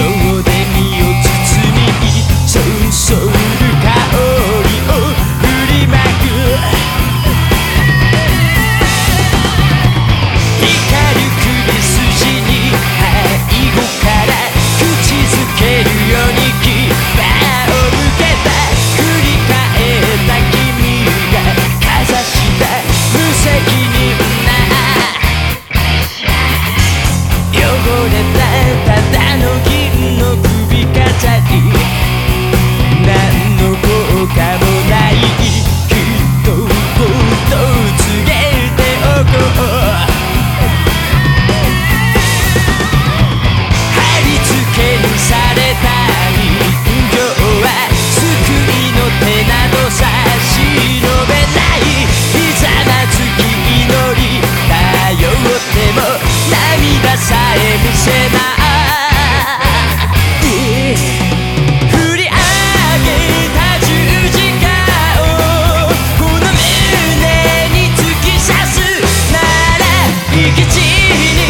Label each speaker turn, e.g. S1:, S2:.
S1: so に